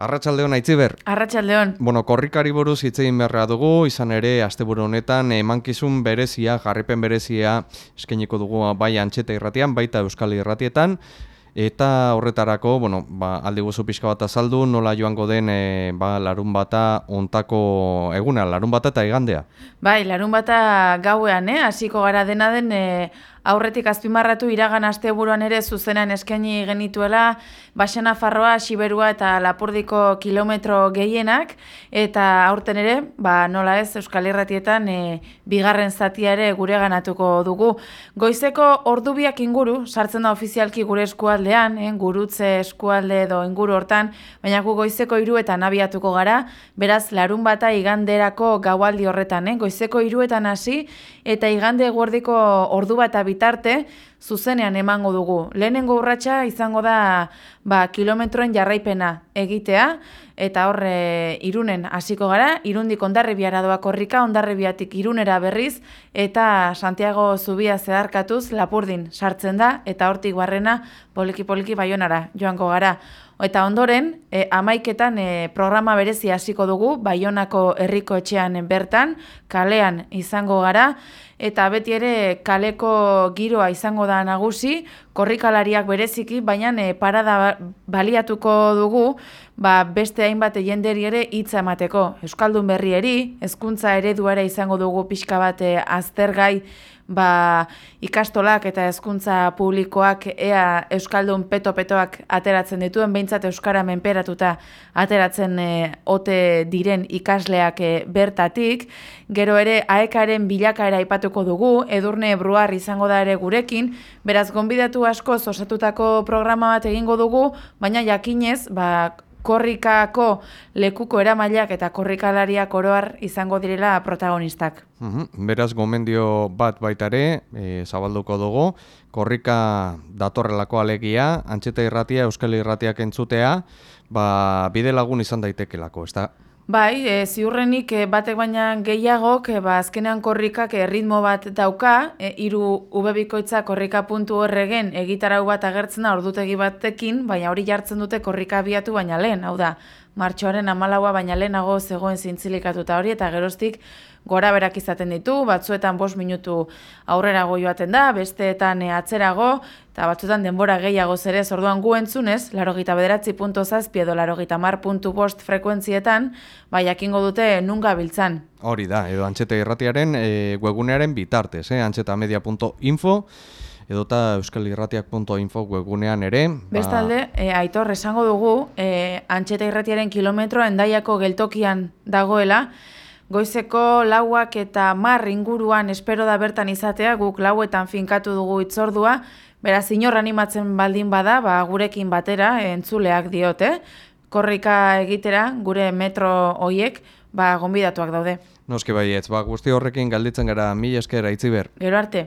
Arratxaldeon, aitziber. Arratxaldeon. Bueno, korrikari buruz hitz egin beharra dugu, izan ere, asteburu honetan, emankizun berezia, jarripen berezia, eskeniko dugu bai antxeta irratian, baita euskal irratietan, Eta horretarako, bueno, ba, aldi guzu pixka bat azaldu, nola joango den e, ba, larun bata ontako eguna, larun bata eta egandea? Bai, larun bata gauean, eh? hasiko gara dena den e, aurretik azpimarratu iragan asteburuan ere zuzenean eskaini genituela Basena Farroa, Siberua eta Lapurdiko kilometro gehienak eta aurten ere, ba, nola ez Euskal Herratietan e, bigarren zatia ere gure ganatuko dugu. Goizeko ordubiak inguru, sartzen da ofizialki gure eskualdean, eh, gurutze eskualde edo inguru hortan, baina gu goizeko iruetan abiatuko gara, beraz larun bata iganderako gaualdi horretan, eh, goizeko iruetan hasi eta igande guardiko ordu bat alimentarte, zuzenean emango dugu. Lehenengo urratsa izango da ba, kilometroen jarraipena egitea eta horre irunen hasiko gara, irundik ondarribiara doa korrika, ondarribiatik irunera berriz eta Santiago Zubia zeharkatuz lapurdin sartzen da eta hortik barrena poliki-poliki baionara joango gara. Eta ondoren, e, amaiketan e, programa berezi hasiko dugu, Baionako herriko etxean bertan, kalean izango gara, eta beti ere kaleko giroa izango da nagusi, korrikalariak bereziki, baina e, parada baliatuko dugu, ba, beste hainbat jenderi ere hitza emateko. Euskaldun berrieri, hezkuntza ereduare izango dugu pixka bat e, aztergai, ba, ikastolak eta hezkuntza publikoak ea euskaldun peto-petoak ateratzen dituen, behintzat euskara menperatuta ateratzen e, ote diren ikasleak e, bertatik. Gero ere, aekaren bilakaera aipatuko dugu, edurne bruar izango da ere gurekin, beraz, gonbidatu asko osatutako programa bat egingo dugu, baina jakinez, ba, korrikako lekuko eramaileak eta korrikalariak oroar izango direla protagonistak. Beraz, gomendio bat baitare, e, zabalduko dugu, korrika datorrelako alegia, antxeta irratia, euskal irratiak entzutea, ba, bide lagun izan daitekelako, ez da? Bai, e, ziurrenik e, batek baina gehiagok, e, ba, azkenean korrikak e, ritmo bat dauka, e, iru ubebikoitza korrika puntu horregen egitarau bat agertzen da ordutegi batekin, baina hori jartzen dute korrika abiatu baina lehen, hau da, martxoaren amalaua baina lehenago zegoen zintzilikatuta hori, eta geroztik gora berak izaten ditu, batzuetan bost minutu aurrera joaten da, besteetan eh, atzerago, eta batzuetan denbora gehiago zere, orduan gu entzunez, laro gita bederatzi punto zazpi edo laro gita mar puntu bost frekuentzietan, bai jakingo dute nunga biltzan. Hori da, edo antxeta irratiaren e, webunearen bitartez, eh? antxetamedia.info, edota euskalirratiak.info webunean ere. Ba... Bestalde, e, aitor, esango dugu, e, antxeta irratiaren kilometro endaiako geltokian dagoela, Goizeko lauak eta mar inguruan espero da bertan izatea, guk lauetan finkatu dugu itzordua, beraz inor animatzen baldin bada, ba, gurekin batera, entzuleak diote, korrika egitera, gure metro hoiek, ba, gonbidatuak daude. Noske baietz, ba, guzti horrekin galditzen gara, mila eskera, itziber. Gero arte.